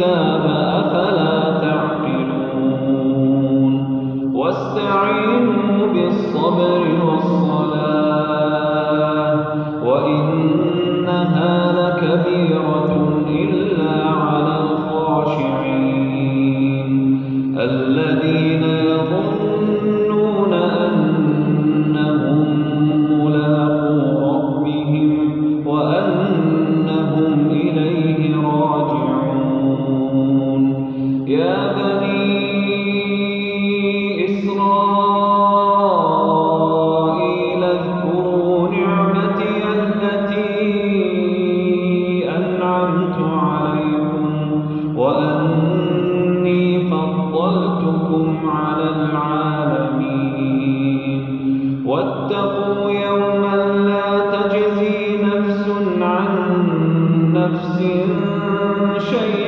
الكتاب أفلا تعقلون واستعينوا بالصبر والصلاة وإنها لكبيرة إلا وأني فضلتكم على العالمين واتقوا يوما لا تجزي نفس عن نفس شيئا